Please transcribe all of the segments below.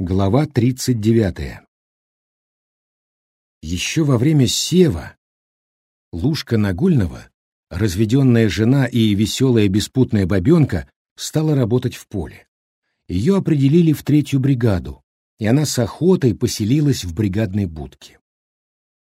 Глава 39. Еще во время сева Лушка Нагульного, разведенная жена и веселая беспутная бабенка, стала работать в поле. Ее определили в третью бригаду, и она с охотой поселилась в бригадной будке.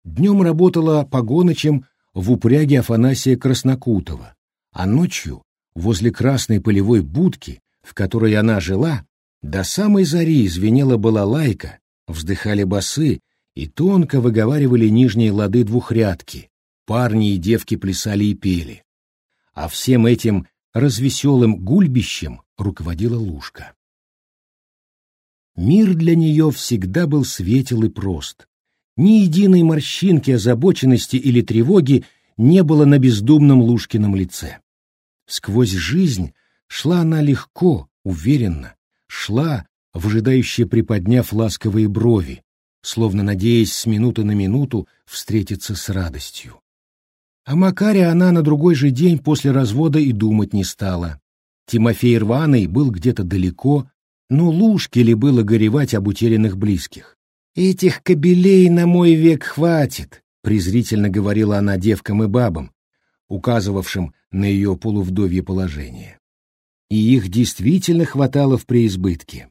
Днем работала погоночем в упряге Афанасия Краснокутова, а ночью возле красной полевой будки, в которой она жила, до самой зари звенела балалайка, вздыхали басы и тонко выговаривали нижние лады двухрядки. Парни и девки плясали и пели. А всем этим развеселым гульбищем руководила Лушка. Мир для нее всегда был светел и прост. Ни единой морщинки озабоченности или тревоги не было на бездумном Лушкином лице. Сквозь жизнь шла она легко, уверенно, шла, выжидающе приподняв ласковые брови, словно надеясь с минуты на минуту встретиться с радостью. О Макаре она на другой же день после развода и думать не стала. Тимофей Рваный был где-то далеко, но лужке ли было горевать об утерянных близких. «Этих кобелей на мой век хватит», — презрительно говорила она девкам и бабам, указывавшим на ее полувдовье положение и их действительно хватало в преизбытке.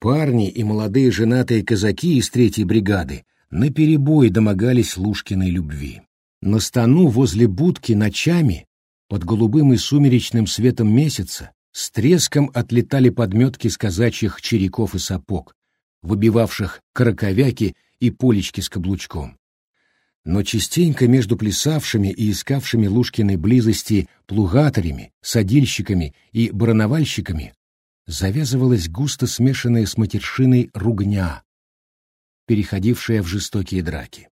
Парни и молодые женатые казаки из третьей бригады наперебой домогались Лушкиной любви. На стану возле будки ночами, под голубым и сумеречным светом месяца, с треском отлетали подметки с казачьих череков и сапог, выбивавших караковяки и полечки с каблучком но частенько между плясавшими и искавшими Лушкиной близости плугаторями, садильщиками и барановальщиками завязывалась густо смешанная с матершиной ругня, переходившая в жестокие драки.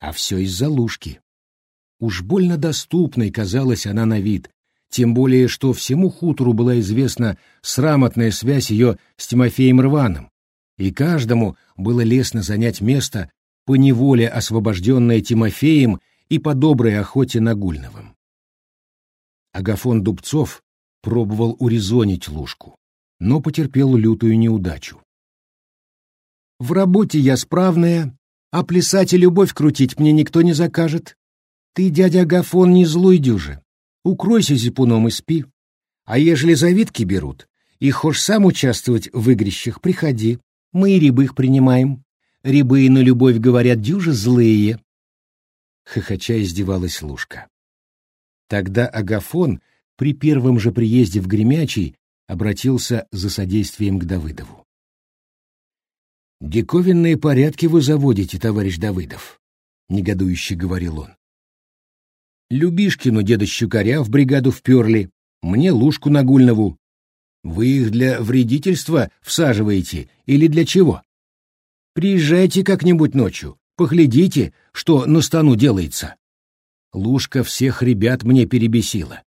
А все из-за Лушки. Уж больно доступной казалась она на вид, тем более что всему хутору была известна срамотная связь ее с Тимофеем Рваным, и каждому было лестно занять место по неволе освобожденная Тимофеем и по доброй охоте Нагульновым. Агафон Дубцов пробовал урезонить Лужку, но потерпел лютую неудачу. «В работе я справная, а плясать и любовь крутить мне никто не закажет. Ты, дядя Агафон, не злой дюже. Укройся зипуном и спи. А ежели завидки берут, и хошь сам участвовать в игрищах, приходи. Мы и рябых принимаем. Рябы на любовь говорят дюжи злые. Хохоча издевалась Лушка. Тогда Агафон при первом же приезде в Гремячий обратился за содействием к Давыдову. «Диковинные порядки вы заводите, товарищ Давыдов», — негодующе говорил он. «Любишкину деда Щукаря в бригаду вперли, мне Лушку Нагульнову. Вы их для вредительства всаживаете или для чего?» Приезжайте как-нибудь ночью, поглядите, что на стану делается. Лушка всех ребят мне перебесила.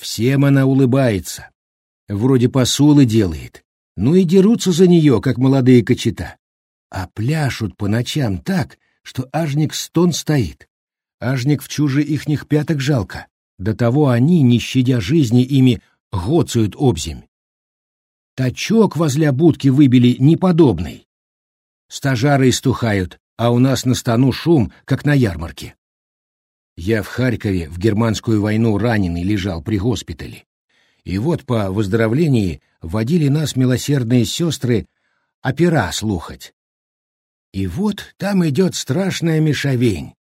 Всем она улыбается. Вроде посулы делает. Ну и дерутся за нее, как молодые кочета. А пляшут по ночам так, что ажник стон стоит. Ажник в чуже ихних пяток жалко. До того они, не щадя жизни, ими гоцают обземь. Тачок возле будки выбили неподобный. Стажары истухают, а у нас на стану шум, как на ярмарке. Я в Харькове в германскую войну раненый лежал при госпитале. И вот по выздоровлении водили нас милосердные сестры опера слухать. И вот там идет страшная мешавень.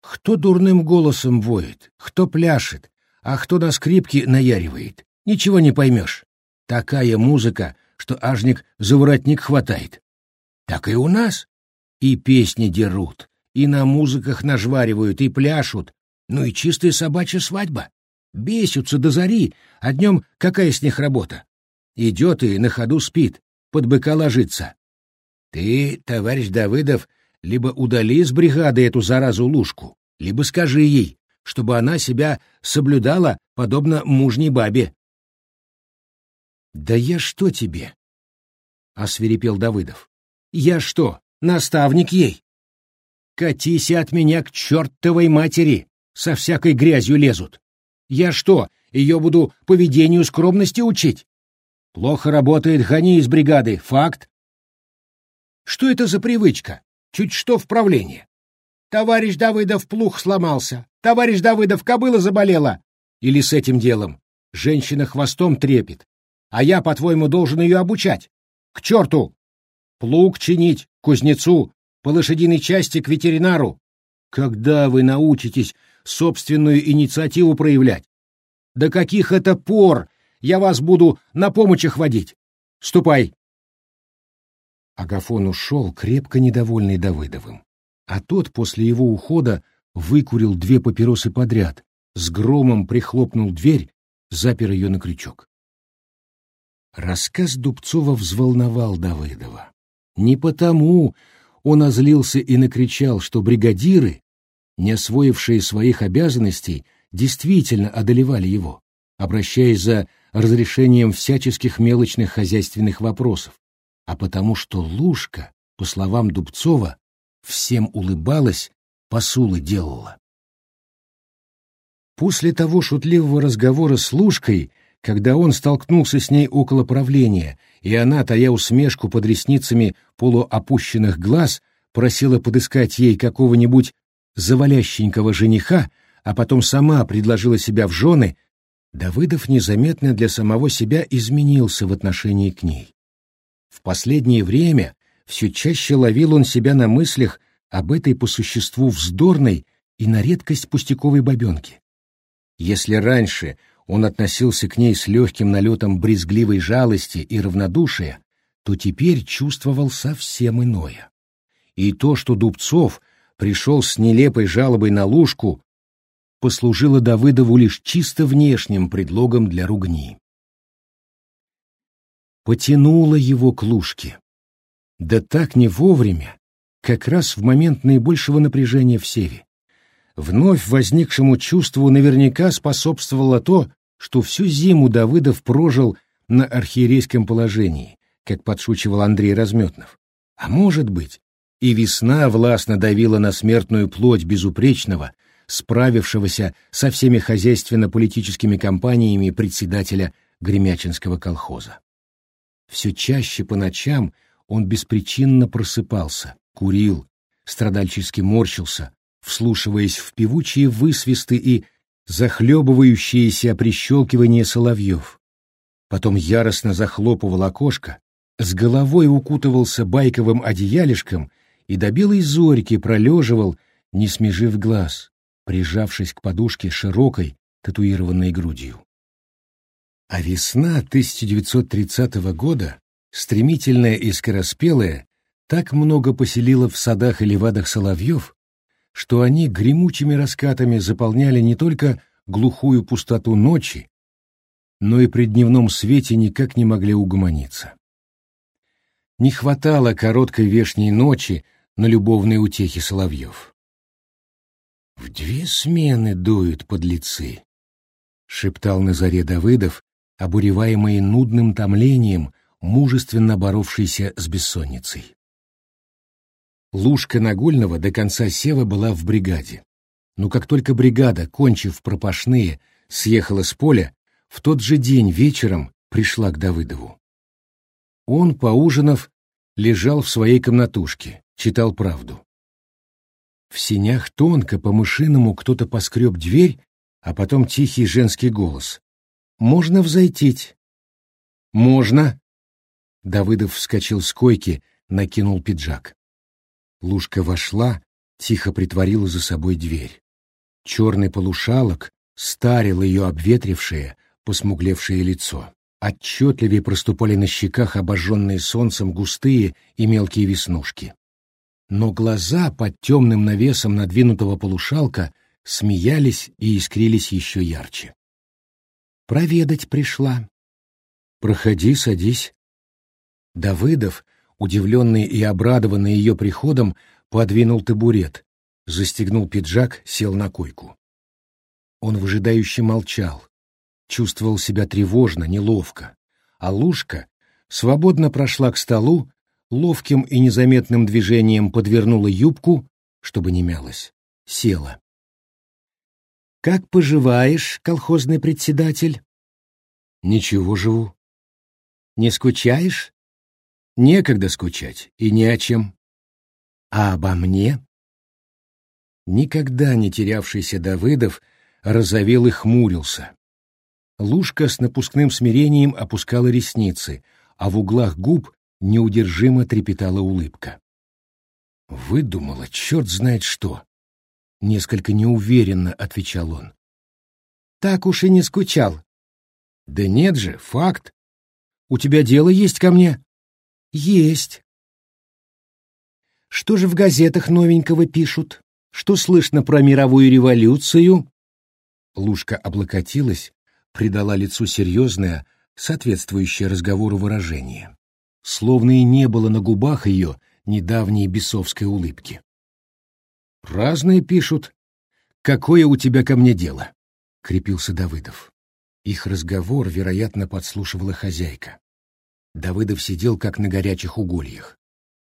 Кто дурным голосом воет, кто пляшет, а кто на скрипке наяривает. Ничего не поймешь. Такая музыка, что ажник за воротник хватает. Так и у нас. И песни дерут, и на музыках нажваривают, и пляшут. Ну и чистая собачья свадьба. Бесятся до зари, а днем какая с них работа? Идет и на ходу спит, под быка ложится. Ты, товарищ Давыдов, либо удали с бригады эту заразу лужку, либо скажи ей, чтобы она себя соблюдала, подобно мужней бабе. — Да я что тебе? — освирепел Давыдов. Я что, наставник ей? Катись от меня к чертовой матери, со всякой грязью лезут. Я что, ее буду поведению скромности учить? Плохо работает, гони из бригады. Факт. Что это за привычка? Чуть что в правление. Товарищ Давыдов плух сломался. Товарищ Давыдов кобыла заболела. Или с этим делом. Женщина хвостом трепет. А я, по-твоему, должен ее обучать. К черту! Плуг чинить, кузнецу, по лошадиной части к ветеринару. Когда вы научитесь собственную инициативу проявлять? До каких это пор я вас буду на помощь водить? Ступай!» Агафон ушел, крепко недовольный Давыдовым. А тот после его ухода выкурил две папиросы подряд, с громом прихлопнул дверь, запер ее на крючок. Рассказ Дубцова взволновал Давыдова. Не потому он озлился и накричал, что бригадиры, не освоившие своих обязанностей, действительно одолевали его, обращаясь за разрешением всяческих мелочных хозяйственных вопросов, а потому что Лушка, по словам Дубцова, всем улыбалась, посулы делала. После того шутливого разговора с Лушкой, когда он столкнулся с ней около правления, и она, тая усмешку под ресницами полуопущенных глаз, просила подыскать ей какого-нибудь завалященького жениха, а потом сама предложила себя в жены, Давыдов незаметно для самого себя изменился в отношении к ней. В последнее время все чаще ловил он себя на мыслях об этой по существу вздорной и на редкость пустяковой бабенке. Если раньше он относился к ней с легким налетом брезгливой жалости и равнодушия, то теперь чувствовал совсем иное. И то, что Дубцов пришел с нелепой жалобой на Лужку, послужило Давыдову лишь чисто внешним предлогом для ругни. Потянуло его к Лужке. Да так не вовремя, как раз в момент наибольшего напряжения в Севе. Вновь возникшему чувству наверняка способствовало то, что всю зиму Давыдов прожил на архиерейском положении, как подшучивал Андрей Разметнов. А может быть, и весна властно давила на смертную плоть безупречного, справившегося со всеми хозяйственно-политическими кампаниями председателя Гремячинского колхоза. Все чаще по ночам он беспричинно просыпался, курил, страдальчески морщился, вслушиваясь в певучие высвисты и захлебывающиеся прищелкивания соловьев. Потом яростно захлопывал окошко, с головой укутывался байковым одеялишком и до белой зорьки пролеживал, не смежив глаз, прижавшись к подушке широкой, татуированной грудью. А весна 1930 года, стремительная и скороспелая, так много поселила в садах и левадах соловьев, что они гремучими раскатами заполняли не только глухую пустоту ночи, но и при дневном свете никак не могли угомониться. Не хватало короткой вешней ночи на любовные утехи соловьев. «В две смены дуют подлецы», — шептал на заре Давыдов, обуреваемый нудным томлением, мужественно боровшийся с бессонницей. Лужка Нагульного до конца сева была в бригаде. Но как только бригада, кончив пропашные, съехала с поля, в тот же день вечером пришла к Давыдову. Он, поужинав, лежал в своей комнатушке, читал правду. В синях тонко по-мышиному кто-то поскреб дверь, а потом тихий женский голос. «Можно взойтить?» «Можно!» Давыдов вскочил с койки, накинул пиджак. Лушка вошла, тихо притворила за собой дверь. Черный полушалок старил ее обветрившее, посмуглевшее лицо. Отчетливее проступали на щеках обожженные солнцем густые и мелкие веснушки. Но глаза под темным навесом надвинутого полушалка смеялись и искрились еще ярче. «Проведать пришла». «Проходи, садись». Давыдов, удивленный и обрадованный ее приходом, подвинул табурет, застегнул пиджак, сел на койку. Он выжидающе молчал, чувствовал себя тревожно, неловко, а Лушка свободно прошла к столу, ловким и незаметным движением подвернула юбку, чтобы не мялась, села. «Как поживаешь, колхозный председатель?» «Ничего живу». Не скучаешь? Некогда скучать, и не о чем. А обо мне? Никогда не терявшийся Давыдов розовел и хмурился. Лушка с напускным смирением опускала ресницы, а в углах губ неудержимо трепетала улыбка. «Выдумала черт знает что!» — несколько неуверенно отвечал он. «Так уж и не скучал». «Да нет же, факт. У тебя дело есть ко мне?» Есть. Что же в газетах новенького пишут? Что слышно про мировую революцию? Лушка облокотилась, придала лицу серьезное, соответствующее разговору выражение. Словно и не было на губах ее недавней бесовской улыбки. «Разные пишут. Какое у тебя ко мне дело?» — крепился Давыдов. Их разговор, вероятно, подслушивала хозяйка. Давыдов сидел как на горячих угольях.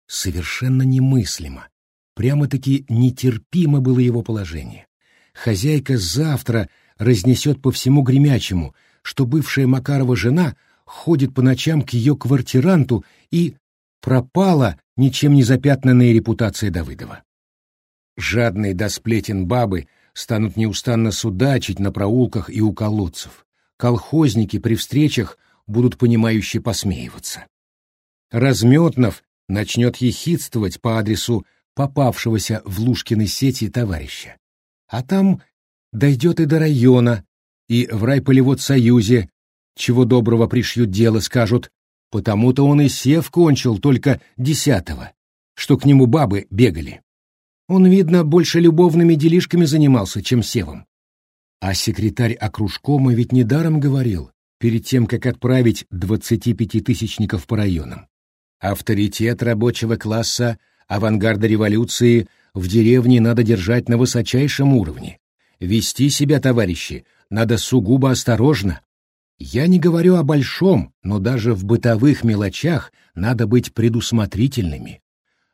Совершенно немыслимо. Прямо-таки нетерпимо было его положение. Хозяйка завтра разнесет по всему гремячему, что бывшая Макарова жена ходит по ночам к ее квартиранту и пропала ничем не запятнанная репутация Давыдова. Жадные до сплетен бабы станут неустанно судачить на проулках и у колодцев. Колхозники при встречах — будут понимающе посмеиваться. Разметнов начнет ехидствовать по адресу попавшегося в Лушкиной сети товарища. А там дойдет и до района, и в райполеводсоюзе, чего доброго пришьют дело, скажут, потому-то он и сев кончил только десятого, что к нему бабы бегали. Он, видно, больше любовными делишками занимался, чем севом. А секретарь окружкома ведь недаром говорил, перед тем, как отправить 25-тысячников по районам. Авторитет рабочего класса, авангарда революции в деревне надо держать на высочайшем уровне. Вести себя, товарищи, надо сугубо осторожно. Я не говорю о большом, но даже в бытовых мелочах надо быть предусмотрительными.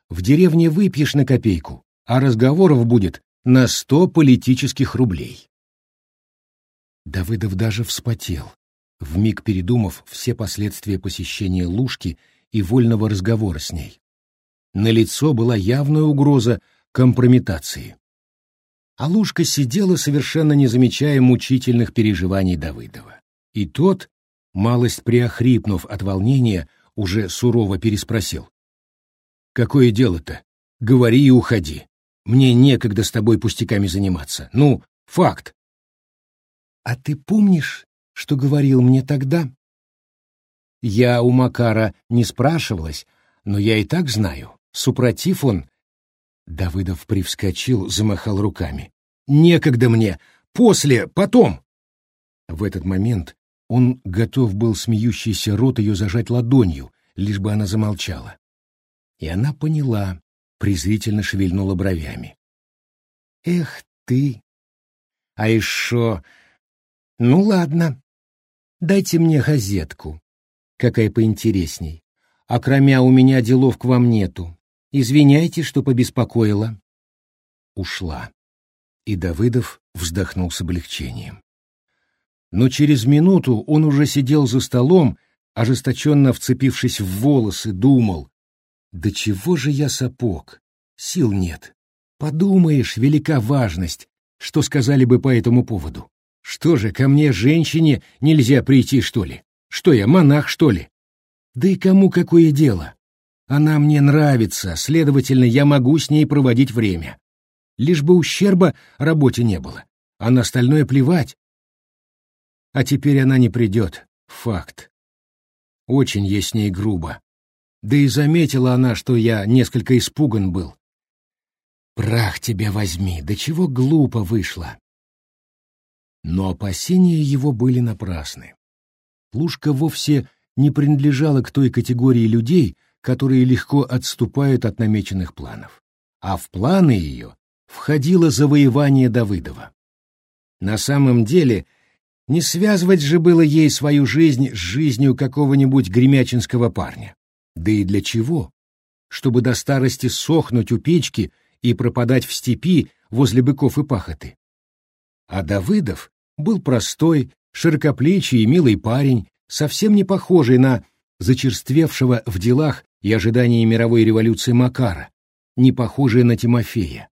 В деревне выпьешь на копейку, а разговоров будет на сто политических рублей. Давыдов даже вспотел вмиг передумав все последствия посещения Лужки и вольного разговора с ней. На лицо была явная угроза компрометации. А Лужка сидела, совершенно не замечая мучительных переживаний Давыдова. И тот, малость приохрипнув от волнения, уже сурово переспросил. «Какое дело-то? Говори и уходи. Мне некогда с тобой пустяками заниматься. Ну, факт». «А ты помнишь, что говорил мне тогда? Я у Макара не спрашивалась, но я и так знаю. Супротив он... Давыдов привскочил, замахал руками. «Некогда мне! После! Потом!» В этот момент он готов был смеющийся рот ее зажать ладонью, лишь бы она замолчала. И она поняла, презрительно шевельнула бровями. «Эх ты! А еще... Ну ладно, Дайте мне газетку. Какая поинтересней. А кроме у меня делов к вам нету. Извиняйте, что побеспокоила. Ушла. И Давыдов вздохнул с облегчением. Но через минуту он уже сидел за столом, ожесточенно вцепившись в волосы, думал. «Да чего же я сапог? Сил нет. Подумаешь, велика важность, что сказали бы по этому поводу. Что же, ко мне, женщине, нельзя прийти, что ли? Что я, монах, что ли? Да и кому какое дело? Она мне нравится, следовательно, я могу с ней проводить время. Лишь бы ущерба работе не было, а на остальное плевать. А теперь она не придет, факт. Очень ей с ней грубо. Да и заметила она, что я несколько испуган был. Прах тебя возьми, да чего глупо вышло. Но опасения его были напрасны. Лушка вовсе не принадлежала к той категории людей, которые легко отступают от намеченных планов. А в планы ее входило завоевание Давыдова. На самом деле, не связывать же было ей свою жизнь с жизнью какого-нибудь гремячинского парня. Да и для чего? Чтобы до старости сохнуть у печки и пропадать в степи возле быков и пахоты. А Давыдов был простой, широкоплечий и милый парень, совсем не похожий на зачерствевшего в делах и ожидании мировой революции Макара, не похожее на Тимофея.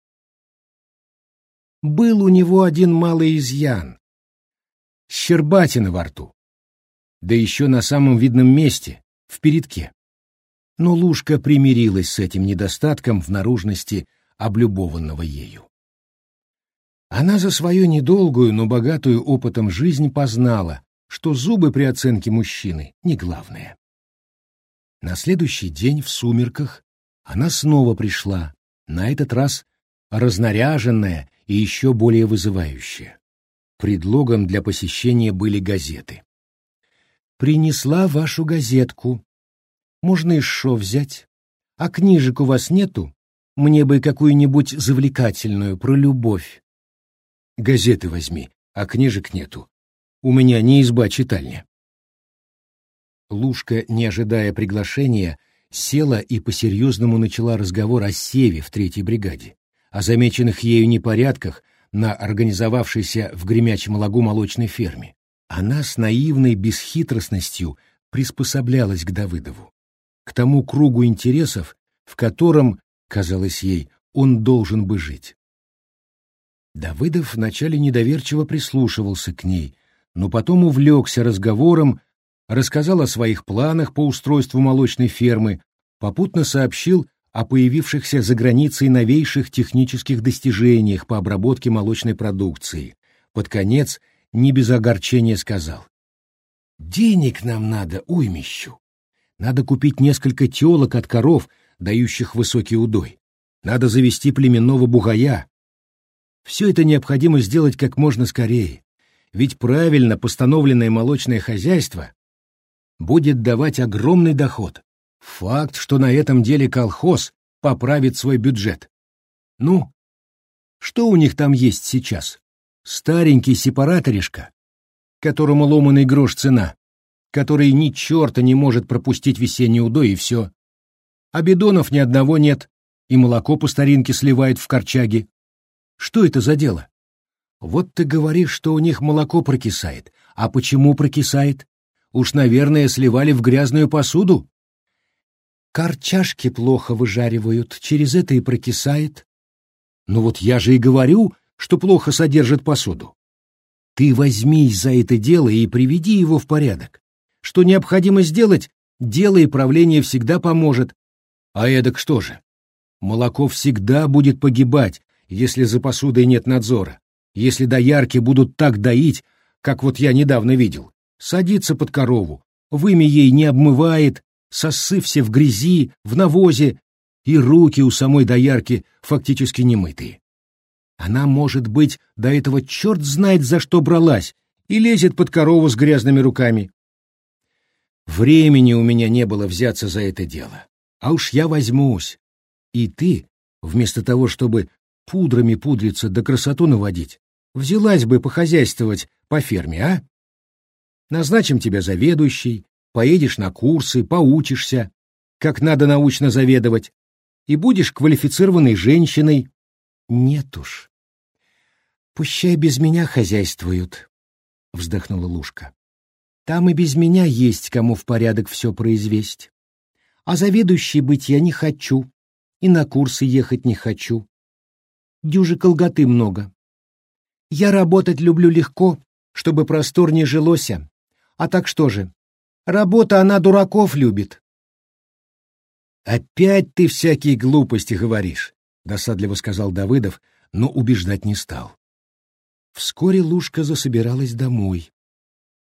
Был у него один малый изъян — щербатина во рту, да еще на самом видном месте, в передке. Но Лушка примирилась с этим недостатком в наружности облюбованного ею. Она за свою недолгую, но богатую опытом жизнь познала, что зубы при оценке мужчины не главное. На следующий день в сумерках она снова пришла, на этот раз разнаряженная и еще более вызывающая. Предлогом для посещения были газеты. «Принесла вашу газетку. Можно и шо взять. А книжек у вас нету? Мне бы какую-нибудь завлекательную про любовь». «Газеты возьми, а книжек нету. У меня не изба читальня». Лушка, не ожидая приглашения, села и по-серьезному начала разговор о Севе в третьей бригаде, о замеченных ею непорядках на организовавшейся в гремячем лагу молочной ферме. Она с наивной бесхитростностью приспособлялась к Давыдову, к тому кругу интересов, в котором, казалось ей, он должен бы жить. Давыдов вначале недоверчиво прислушивался к ней, но потом увлекся разговором рассказал о своих планах по устройству молочной фермы, попутно сообщил о появившихся за границей новейших технических достижениях по обработке молочной продукции. Под конец, не без огорчения сказал. «Денег нам надо уймищу. Надо купить несколько телок от коров, дающих высокий удой. Надо завести племенного бугая. Все это необходимо сделать как можно скорее. Ведь правильно постановленное молочное хозяйство будет давать огромный доход. Факт, что на этом деле колхоз поправит свой бюджет. Ну, что у них там есть сейчас? Старенький сепараторишка, которому ломаный грош цена, который ни черта не может пропустить весенний удой и все. А бидонов ни одного нет, и молоко по старинке сливает в корчаге. Что это за дело? Вот ты говоришь, что у них молоко прокисает. А почему прокисает? Уж, наверное, сливали в грязную посуду. Корчашки плохо выжаривают, через это и прокисает. Ну вот я же и говорю, что плохо содержит посуду. Ты возьмись за это дело и приведи его в порядок. Что необходимо сделать, дело и правление всегда поможет. А эдак что же? Молоко всегда будет погибать, если за посудой нет надзора. Если доярки будут так доить, как вот я недавно видел, садится под корову, вымя ей не обмывает, сосы все в грязи, в навозе, и руки у самой доярки фактически немытые. Она, может быть, до этого черт знает за что бралась и лезет под корову с грязными руками. Времени у меня не было взяться за это дело. А уж я возьмусь. И ты, вместо того, чтобы пудрами пудриться да красоту наводить, взялась бы похозяйствовать по ферме, а? Назначим тебя заведующей, поедешь на курсы, поучишься, как надо научно заведовать, и будешь квалифицированной женщиной. Нет уж. Пущай без меня хозяйствуют, — вздохнула Лушка. Там и без меня есть кому в порядок все произвесть. А заведующей быть я не хочу, и на курсы ехать не хочу. Дюжи колготы много. Я работать люблю легко, чтобы просторнее жилося, а так что же? Работа она дураков любит. Опять ты всякие глупости говоришь, досадливо сказал Давыдов, но убеждать не стал. Вскоре Лушка засобиралась домой.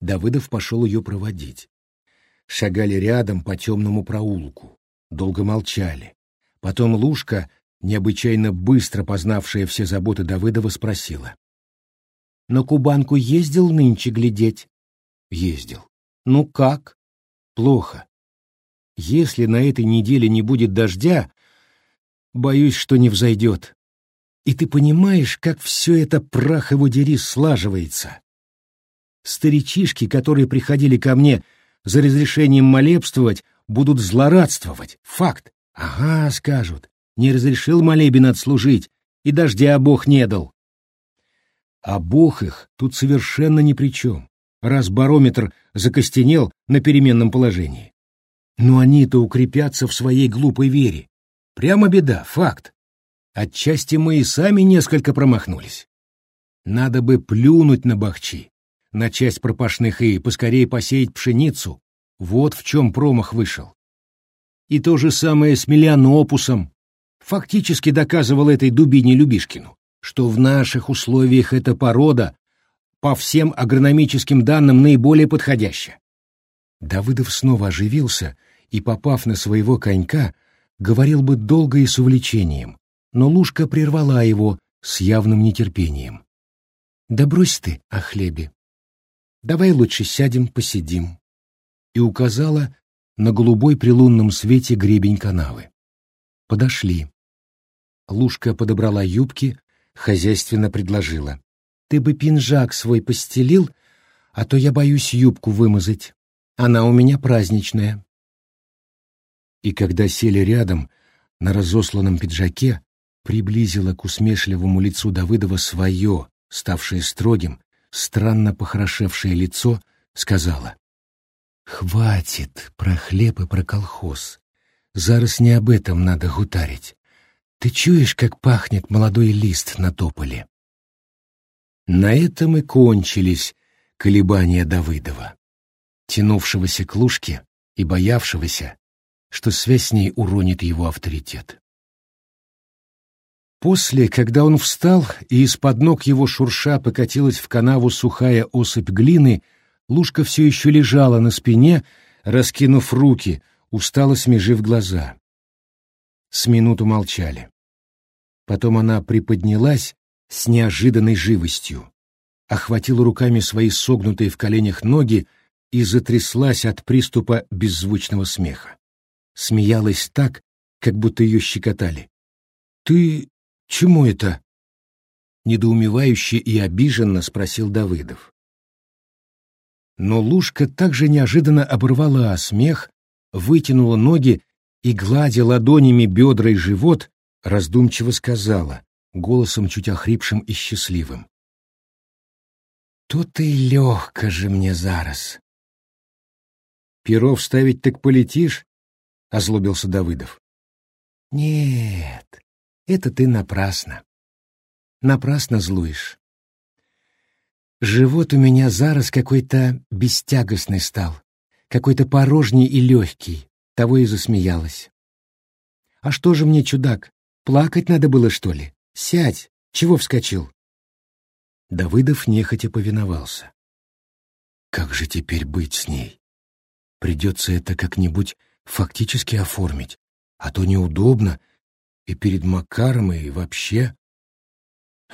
Давыдов пошел ее проводить. Шагали рядом по темному проулку. Долго молчали. Потом Лушка, необычайно быстро познавшая все заботы Давыдова, спросила. «На Кубанку ездил нынче глядеть?» Ездил. Ну как? Плохо. Если на этой неделе не будет дождя, боюсь, что не взойдет. И ты понимаешь, как все это прах его дери слаживается. Старичишки, которые приходили ко мне за разрешением молебствовать, будут злорадствовать. Факт. Ага, скажут. Не разрешил молебен отслужить, и дождя Бог не дал. А Бог их тут совершенно ни при чем раз барометр закостенел на переменном положении. Но они-то укрепятся в своей глупой вере. Прямо беда, факт. Отчасти мы и сами несколько промахнулись. Надо бы плюнуть на бахчи, на часть пропашных и поскорее посеять пшеницу. Вот в чем промах вышел. И то же самое с Миллианопусом. Фактически доказывал этой дубине Любишкину, что в наших условиях эта порода по всем агрономическим данным наиболее подходящая. Давыдов снова оживился и, попав на своего конька, говорил бы долго и с увлечением, но Лушка прервала его с явным нетерпением. «Да брось ты о хлебе. Давай лучше сядем, посидим». И указала на голубой при лунном свете гребень канавы. Подошли. Лушка подобрала юбки, хозяйственно предложила. «Ты бы пинжак свой постелил, а то я боюсь юбку вымазать. Она у меня праздничная» и когда сели рядом на разосланном пиджаке, приблизила к усмешливому лицу Давыдова свое, ставшее строгим, странно похорошевшее лицо, сказала. «Хватит про хлеб и про колхоз. Зараз не об этом надо гутарить. Ты чуешь, как пахнет молодой лист на тополе?» На этом и кончились колебания Давыдова, тянувшегося к лужке и боявшегося, что связь с ней уронит его авторитет. После, когда он встал, и из-под ног его шурша покатилась в канаву сухая осыпь глины, Лушка все еще лежала на спине, раскинув руки, устало смежив глаза. С минуту молчали. Потом она приподнялась с неожиданной живостью, охватила руками свои согнутые в коленях ноги и затряслась от приступа беззвучного смеха смеялась так, как будто ее щекотали. «Ты чему это?» Недоумевающе и обиженно спросил Давыдов. Но Лушка также неожиданно оборвала смех, вытянула ноги и, гладя ладонями бедра и живот, раздумчиво сказала, голосом чуть охрипшим и счастливым. «Тут и легко же мне зараз». «Перо вставить так полетишь?» — озлобился Давыдов. «Нет, это ты напрасно. Напрасно злуешь. Живот у меня зараз какой-то бестягостный стал, какой-то порожний и легкий, того и засмеялась. А что же мне, чудак, плакать надо было, что ли? Сядь, чего вскочил?» Давыдов нехотя повиновался. «Как же теперь быть с ней? Придется это как-нибудь фактически оформить, а то неудобно и перед Макаром, и вообще.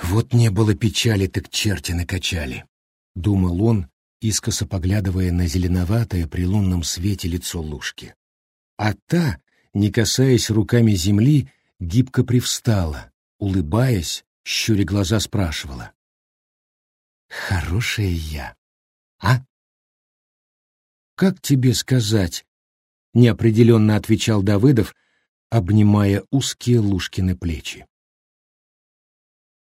Вот не было печали, так черти накачали, — думал он, искоса поглядывая на зеленоватое при лунном свете лицо Лушки. А та, не касаясь руками земли, гибко привстала, улыбаясь, щуря глаза спрашивала. «Хорошая я, а?» «Как тебе сказать?» неопределенно отвечал Давыдов, обнимая узкие Лушкины плечи.